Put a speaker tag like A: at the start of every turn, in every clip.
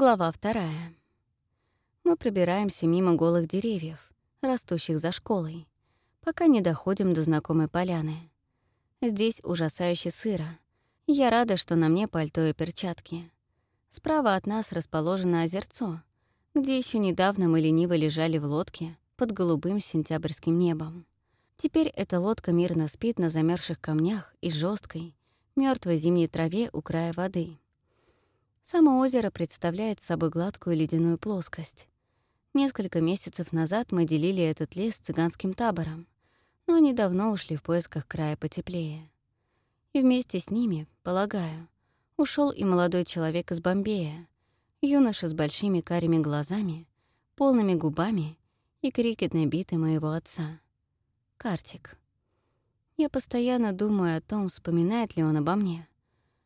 A: Глава вторая. Мы пробираемся мимо голых деревьев, растущих за школой, пока не доходим до знакомой поляны. Здесь ужасающе сыро. Я рада, что на мне пальто и перчатки. Справа от нас расположено озерцо, где еще недавно мы лениво лежали в лодке под голубым сентябрьским небом. Теперь эта лодка мирно спит на замерзших камнях и жесткой, мертвой зимней траве у края воды. Само озеро представляет собой гладкую ледяную плоскость. Несколько месяцев назад мы делили этот лес цыганским табором, но они давно ушли в поисках края потеплее. И вместе с ними, полагаю, ушел и молодой человек из Бомбея, юноша с большими карими глазами, полными губами и крикетной битой моего отца. Картик. Я постоянно думаю о том, вспоминает ли он обо мне.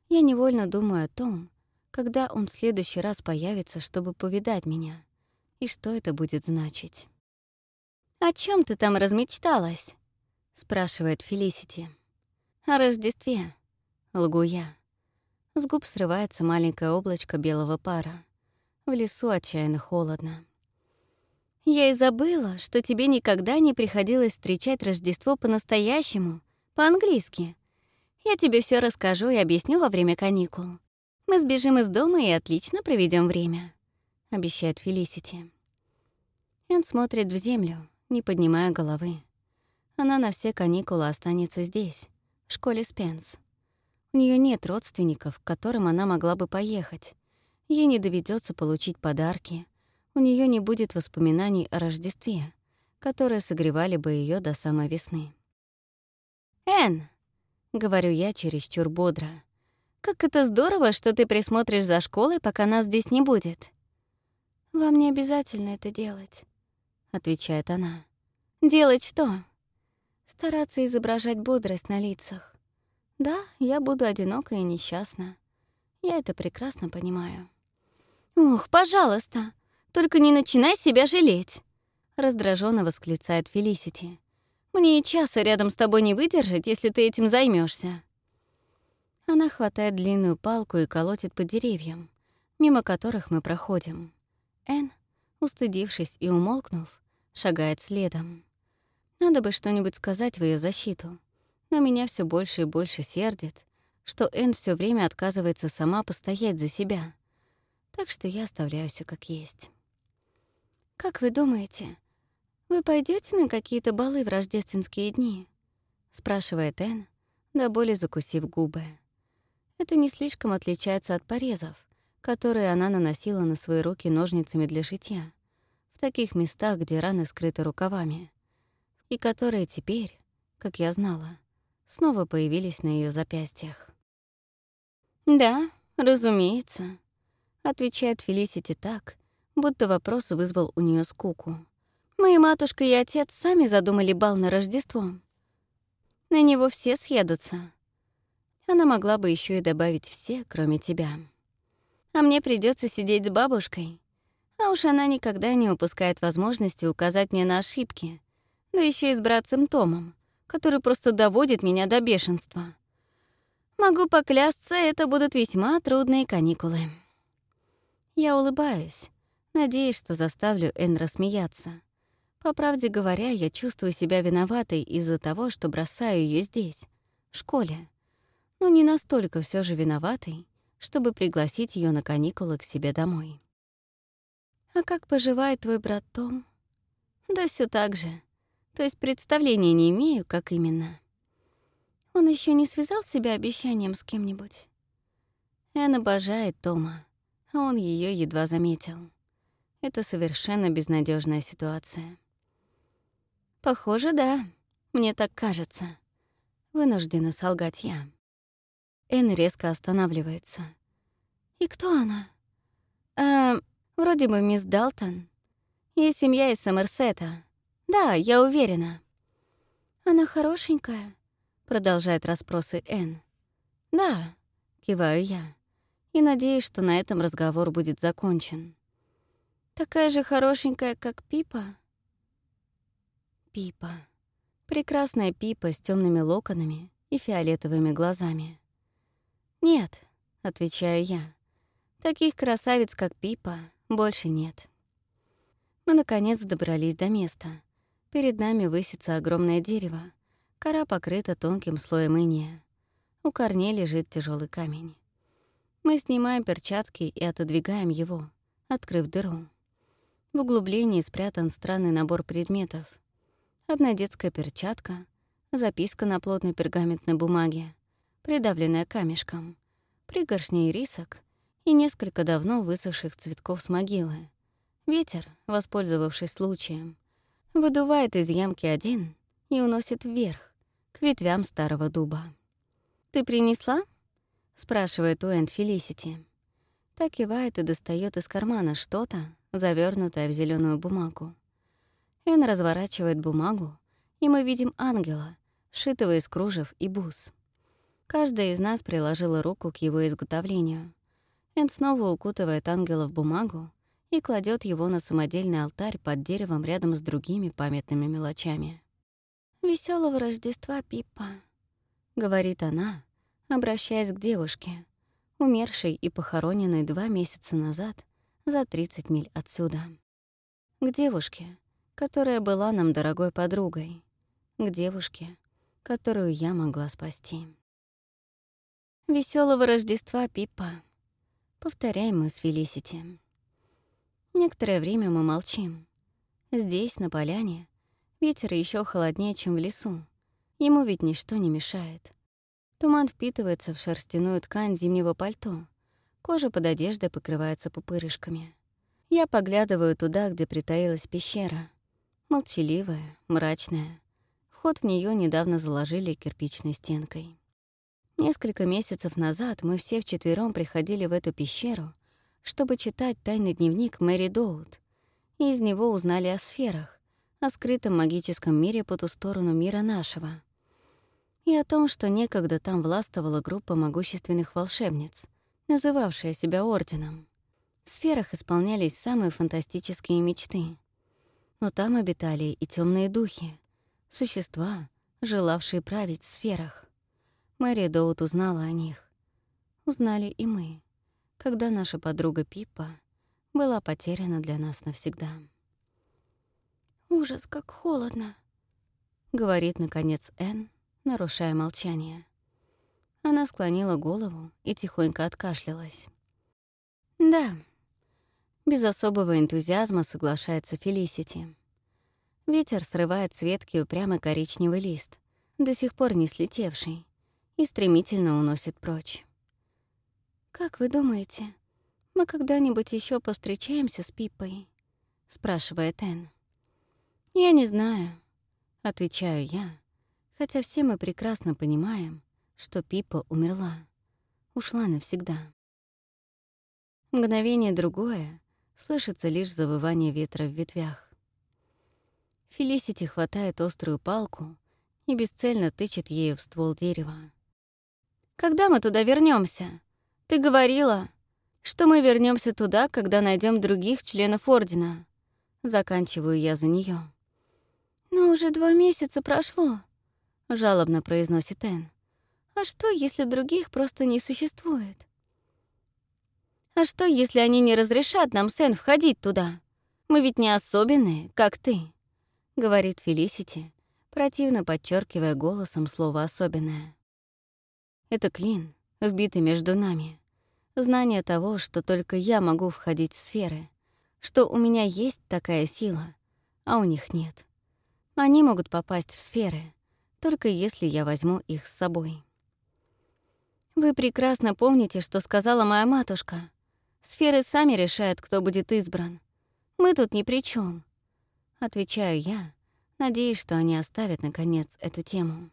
A: Я невольно думаю о том, когда он в следующий раз появится, чтобы повидать меня, и что это будет значить. «О чем ты там размечталась?» — спрашивает Фелисити. «О Рождестве», — лгу я. С губ срывается маленькое облачко белого пара. В лесу отчаянно холодно. «Я и забыла, что тебе никогда не приходилось встречать Рождество по-настоящему, по-английски. Я тебе все расскажу и объясню во время каникул. Мы сбежим из дома и отлично проведем время», — обещает Фелисити. Эн смотрит в землю, не поднимая головы. Она на все каникулы останется здесь, в школе Спенс. У нее нет родственников, к которым она могла бы поехать. Ей не доведется получить подарки. У нее не будет воспоминаний о Рождестве, которые согревали бы ее до самой весны. «Эн!» — говорю я чересчур бодро. «Как это здорово, что ты присмотришь за школой, пока нас здесь не будет!» «Вам не обязательно это делать», — отвечает она. «Делать что?» «Стараться изображать бодрость на лицах. Да, я буду одинока и несчастна. Я это прекрасно понимаю. «Ух, пожалуйста, только не начинай себя жалеть!» Раздраженно восклицает Фелисити. «Мне и часа рядом с тобой не выдержать, если ты этим займешься. Она хватает длинную палку и колотит по деревьям, мимо которых мы проходим. Эн, устыдившись и умолкнув, шагает следом. Надо бы что-нибудь сказать в ее защиту, но меня все больше и больше сердит, что Энн все время отказывается сама постоять за себя. Так что я оставляю все как есть. «Как вы думаете, вы пойдете на какие-то балы в рождественские дни?» — спрашивает Энн, до боли закусив губы. Это не слишком отличается от порезов, которые она наносила на свои руки ножницами для шитья, в таких местах, где раны скрыты рукавами, и которые теперь, как я знала, снова появились на ее запястьях. «Да, разумеется», — отвечает Фелисити так, будто вопрос вызвал у нее скуку. «Мои матушка и отец сами задумали бал на Рождество. На него все съедутся. Она могла бы еще и добавить все, кроме тебя. А мне придется сидеть с бабушкой. А уж она никогда не упускает возможности указать мне на ошибки, да еще и с братцем Томом, который просто доводит меня до бешенства. Могу поклясться, это будут весьма трудные каникулы. Я улыбаюсь, надеясь, что заставлю Энн рассмеяться. По правде говоря, я чувствую себя виноватой из-за того, что бросаю ее здесь, в школе. Но не настолько все же виноватой, чтобы пригласить ее на каникулы к себе домой. «А как поживает твой брат Том?» «Да все так же. То есть представления не имею, как именно. Он еще не связал себя обещанием с кем-нибудь. Эн обожает Тома, а он ее едва заметил. Это совершенно безнадежная ситуация. Похоже, да. Мне так кажется. Вынуждена солгать я. Эн резко останавливается. «И кто она?» «Э, вроде бы мисс Далтон. Ее семья из Сомерсета. Да, я уверена. Она хорошенькая, продолжает расспросы Энн. Да, киваю я. И надеюсь, что на этом разговор будет закончен. Такая же хорошенькая, как Пипа. Пипа. Прекрасная Пипа с темными локонами и фиолетовыми глазами. «Нет», — отвечаю я. Таких красавиц, как Пипа, больше нет. Мы, наконец, добрались до места. Перед нами высится огромное дерево. Кора покрыта тонким слоем иния. У корней лежит тяжелый камень. Мы снимаем перчатки и отодвигаем его, открыв дыру. В углублении спрятан странный набор предметов. Одна детская перчатка, записка на плотной пергаментной бумаге, придавленная камешком, пригоршни рисок и несколько давно высохших цветков с могилы. Ветер, воспользовавшись случаем, выдувает из ямки один и уносит вверх, к ветвям старого дуба. «Ты принесла?» — спрашивает Уэнд Фелисити. Так кивает и достает из кармана что-то, завернутое в зеленую бумагу. Эн разворачивает бумагу, и мы видим ангела, сшитого из кружев и бус. Каждая из нас приложила руку к его изготовлению. Эн снова укутывает ангела в бумагу и кладет его на самодельный алтарь под деревом рядом с другими памятными мелочами. Веселого Рождества, Пиппа», — говорит она, обращаясь к девушке, умершей и похороненной два месяца назад за 30 миль отсюда. К девушке, которая была нам дорогой подругой, к девушке, которую я могла спасти. Веселого Рождества, Пиппа», — повторяем мы с Фелисити. Некоторое время мы молчим. Здесь, на поляне, ветер еще холоднее, чем в лесу. Ему ведь ничто не мешает. Туман впитывается в шерстяную ткань зимнего пальто. Кожа под одеждой покрывается пупырышками. Я поглядываю туда, где притаилась пещера. Молчаливая, мрачная. Вход в нее недавно заложили кирпичной стенкой. Несколько месяцев назад мы все вчетвером приходили в эту пещеру — чтобы читать тайный дневник Мэри Доут, и из него узнали о сферах, о скрытом магическом мире по ту сторону мира нашего, и о том, что некогда там властвовала группа могущественных волшебниц, называвшая себя Орденом. В сферах исполнялись самые фантастические мечты. Но там обитали и темные духи, существа, желавшие править в сферах. Мэри Доут узнала о них. Узнали и мы когда наша подруга Пипа была потеряна для нас навсегда. «Ужас, как холодно!» — говорит, наконец, Энн, нарушая молчание. Она склонила голову и тихонько откашлялась. «Да», — без особого энтузиазма соглашается Фелисити. Ветер срывает с ветки упрямый коричневый лист, до сих пор не слетевший, и стремительно уносит прочь. «Как вы думаете, мы когда-нибудь еще повстречаемся с Пиппой?» — спрашивает Энн. «Я не знаю», — отвечаю я, хотя все мы прекрасно понимаем, что Пиппа умерла, ушла навсегда. Мгновение другое слышится лишь завывание ветра в ветвях. Фелисити хватает острую палку и бесцельно тычет ею в ствол дерева. «Когда мы туда вернемся? Ты говорила, что мы вернемся туда, когда найдем других членов Ордена. Заканчиваю я за нее. Но уже два месяца прошло, жалобно произносит Энн. А что, если других просто не существует? А что, если они не разрешат нам, Сэн, входить туда? Мы ведь не особенные, как ты, говорит Фелисити, противно подчеркивая голосом слово «особенное». Это клин, вбитый между нами. Знание того, что только я могу входить в сферы, что у меня есть такая сила, а у них нет. Они могут попасть в сферы, только если я возьму их с собой. Вы прекрасно помните, что сказала моя матушка. Сферы сами решают, кто будет избран. Мы тут ни при чем. Отвечаю я, надеясь, что они оставят, наконец, эту тему.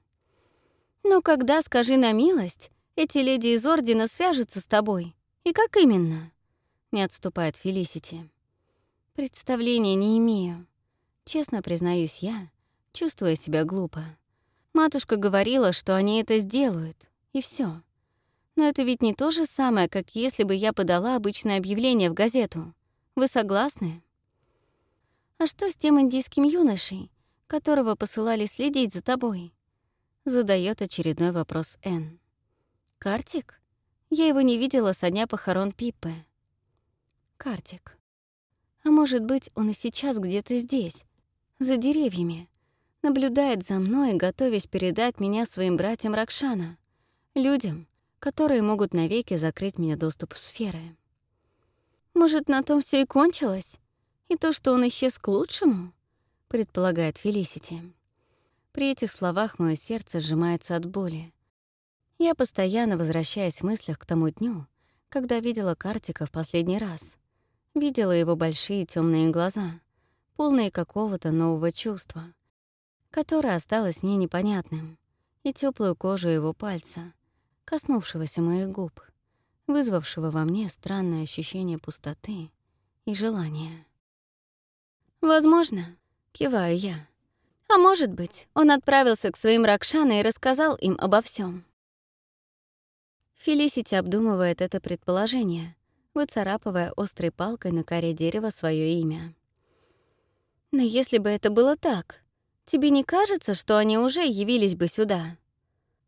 A: Но когда, скажи на милость, эти леди из Ордена свяжутся с тобой. И как именно?» — не отступает Фелисити. «Представления не имею. Честно признаюсь я, чувствуя себя глупо. Матушка говорила, что они это сделают, и все. Но это ведь не то же самое, как если бы я подала обычное объявление в газету. Вы согласны? А что с тем индийским юношей, которого посылали следить за тобой? Задает очередной вопрос Энн. Картик? Я его не видела со дня похорон Пиппы. Картик. А может быть, он и сейчас где-то здесь, за деревьями, наблюдает за мной, готовясь передать меня своим братьям Ракшана, людям, которые могут навеки закрыть мне доступ в сферы. Может, на том все и кончилось? И то, что он исчез к лучшему? Предполагает Фелисити. При этих словах мое сердце сжимается от боли. Я постоянно возвращаюсь в мыслях к тому дню, когда видела Картика в последний раз. Видела его большие темные глаза, полные какого-то нового чувства, которое осталось мне непонятным, и теплую кожу его пальца, коснувшегося моих губ, вызвавшего во мне странное ощущение пустоты и желания. «Возможно», — киваю я. «А может быть, он отправился к своим Ракшана и рассказал им обо всем. Фелисити обдумывает это предположение, выцарапывая острой палкой на коре дерева свое имя. «Но если бы это было так, тебе не кажется, что они уже явились бы сюда?»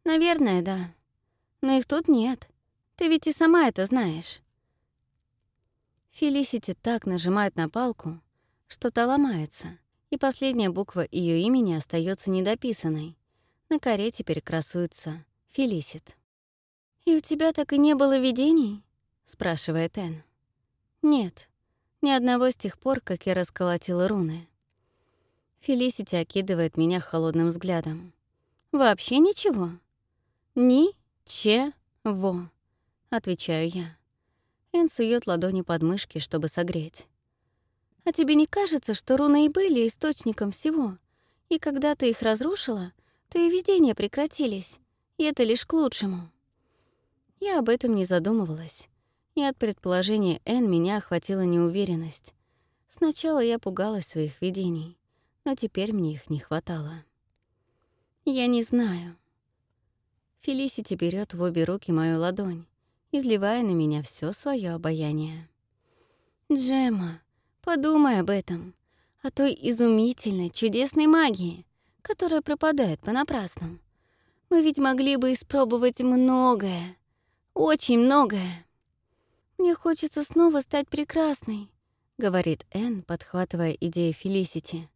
A: «Наверное, да. Но их тут нет. Ты ведь и сама это знаешь». Фелисити так нажимает на палку, что та ломается, и последняя буква ее имени остается недописанной. На коре теперь красуется «Фелисит». «И у тебя так и не было видений?» — спрашивает Энн. «Нет, ни одного с тех пор, как я расколотила руны». Фелисити окидывает меня холодным взглядом. «Вообще ничего?» «Ни-че-во», — отвечаю я. Эн сует ладони под мышки, чтобы согреть. «А тебе не кажется, что руны и были источником всего? И когда ты их разрушила, то и видения прекратились, и это лишь к лучшему». Я об этом не задумывалась, и от предположения Эн меня охватила неуверенность. Сначала я пугалась своих видений, но теперь мне их не хватало. Я не знаю. Фелисити берет в обе руки мою ладонь, изливая на меня все свое обаяние. Джема, подумай об этом, о той изумительной, чудесной магии, которая пропадает понапрасну. Мы ведь могли бы испробовать многое, очень многое. Мне хочется снова стать прекрасной, говорит Энн, подхватывая идею Фелисити.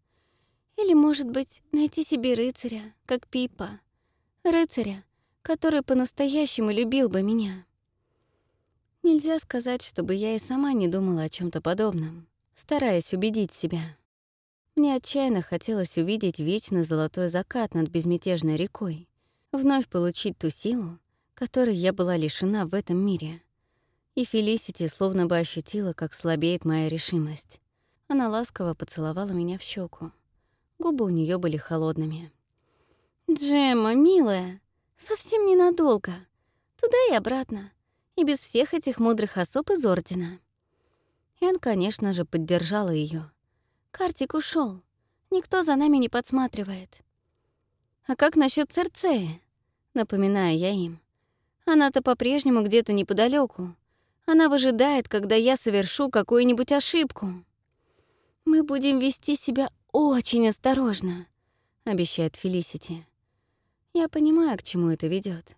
A: Или, может быть, найти себе рыцаря, как Пипа. Рыцаря, который по-настоящему любил бы меня. Нельзя сказать, чтобы я и сама не думала о чем то подобном, стараясь убедить себя. Мне отчаянно хотелось увидеть вечный золотой закат над безмятежной рекой, вновь получить ту силу, которой я была лишена в этом мире. И Фелисити словно бы ощутила, как слабеет моя решимость. Она ласково поцеловала меня в щеку. Губы у нее были холодными. «Джемма, милая, Совсем ненадолго. Туда и обратно. И без всех этих мудрых особ из Ордена. Эн, конечно же, поддержала ее. Картик ушел. Никто за нами не подсматривает. А как насчет Церцеи? Напоминаю я им. Она-то по-прежнему где-то неподалеку. Она выжидает, когда я совершу какую-нибудь ошибку. Мы будем вести себя очень осторожно, обещает Фелисити. Я понимаю, к чему это ведет.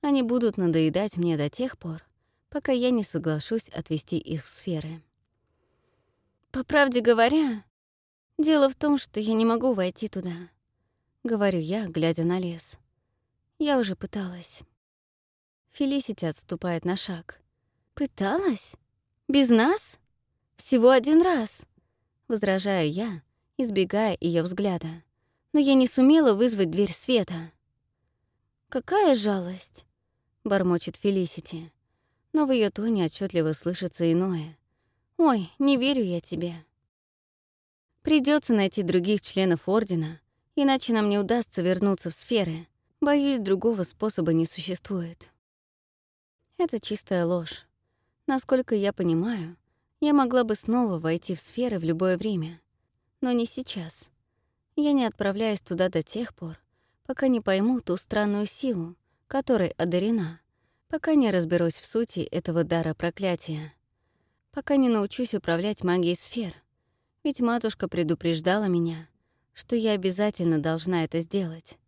A: Они будут надоедать мне до тех пор, пока я не соглашусь отвести их в сферы. По правде говоря, дело в том, что я не могу войти туда. Говорю я, глядя на лес. Я уже пыталась. Фелисити отступает на шаг. «Пыталась? Без нас? Всего один раз?» Возражаю я, избегая ее взгляда. Но я не сумела вызвать дверь света. «Какая жалость!» — бормочет Фелисити. Но в ее тоне отчетливо слышится иное. «Ой, не верю я тебе». Придется найти других членов Ордена, иначе нам не удастся вернуться в сферы. Боюсь, другого способа не существует. Это чистая ложь. Насколько я понимаю, я могла бы снова войти в сферы в любое время. Но не сейчас. Я не отправляюсь туда до тех пор, пока не пойму ту странную силу, которой одарена, пока не разберусь в сути этого дара проклятия, пока не научусь управлять магией сфер. Ведь матушка предупреждала меня, что я обязательно должна это сделать,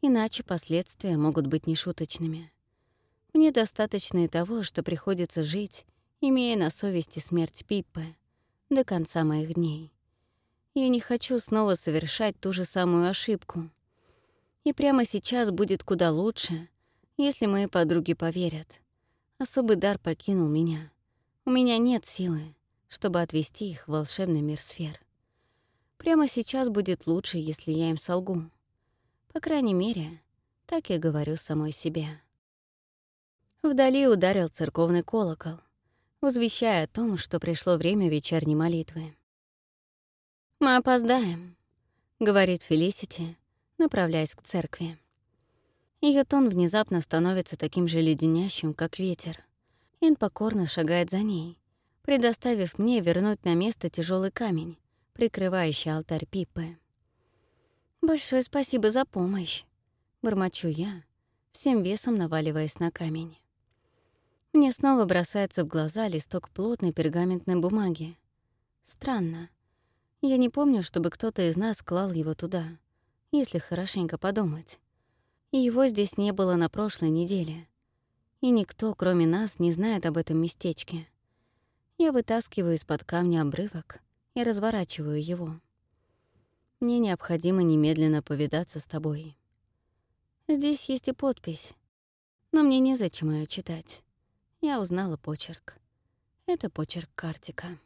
A: иначе последствия могут быть нешуточными. Мне достаточно и того, что приходится жить имея на совести смерть Пиппы до конца моих дней. Я не хочу снова совершать ту же самую ошибку. И прямо сейчас будет куда лучше, если мои подруги поверят. Особый дар покинул меня. У меня нет силы, чтобы отвести их в волшебный мир сфер. Прямо сейчас будет лучше, если я им солгу. По крайней мере, так я говорю самой себе. Вдали ударил церковный колокол, возвещая о том, что пришло время вечерней молитвы. «Мы опоздаем», — говорит Фелисити, направляясь к церкви. Ее тон внезапно становится таким же леденящим, как ветер. Ин покорно шагает за ней, предоставив мне вернуть на место тяжелый камень, прикрывающий алтарь Пипы. «Большое спасибо за помощь», — бормочу я, всем весом наваливаясь на камень. Мне снова бросается в глаза листок плотной пергаментной бумаги. Странно. Я не помню, чтобы кто-то из нас клал его туда, если хорошенько подумать. Его здесь не было на прошлой неделе. И никто, кроме нас, не знает об этом местечке. Я вытаскиваю из-под камня обрывок и разворачиваю его. Мне необходимо немедленно повидаться с тобой. Здесь есть и подпись, но мне незачем ее читать. Я узнала почерк. Это почерк Картика.